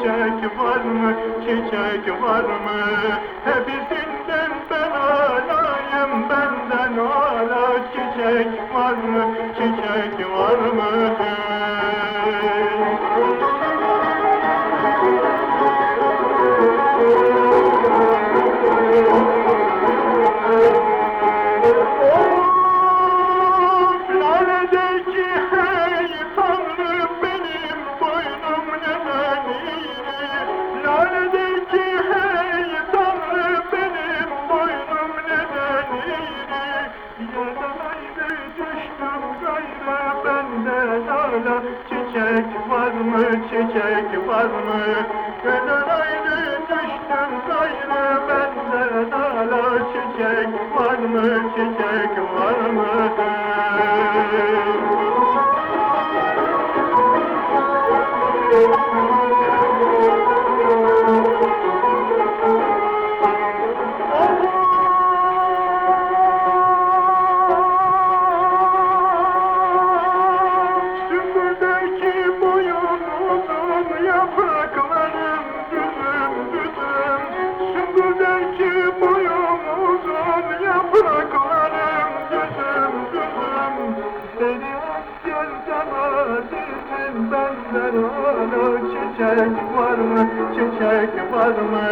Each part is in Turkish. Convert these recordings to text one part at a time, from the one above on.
çiçek var mı çiçek var mı? Hepsinden ben alayım benden hala çiçek var mı çiçek var mı hala Çiçek var mı çiçek var mı? Yaralaydı düştüm gayrı benden hala Çiçek var mı çiçek var mı çiçek var mı? Çiçek var mı?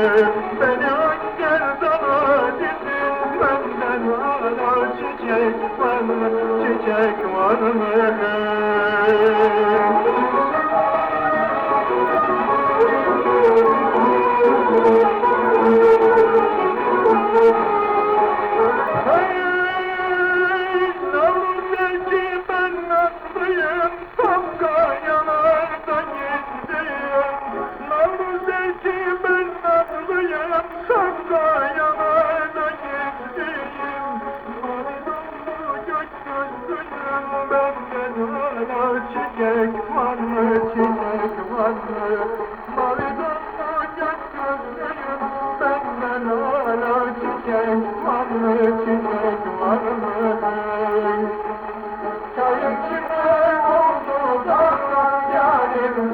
Beni askerden dizin benden hala çiçek var mı? Çiçek var mı Gözlüğüm benden hala çiçek var mı, çiçek var mı? Mavi damlacak gözlüğüm benden hala çiçek var mı, çiçek var mı? Çayın kime oldu da yarim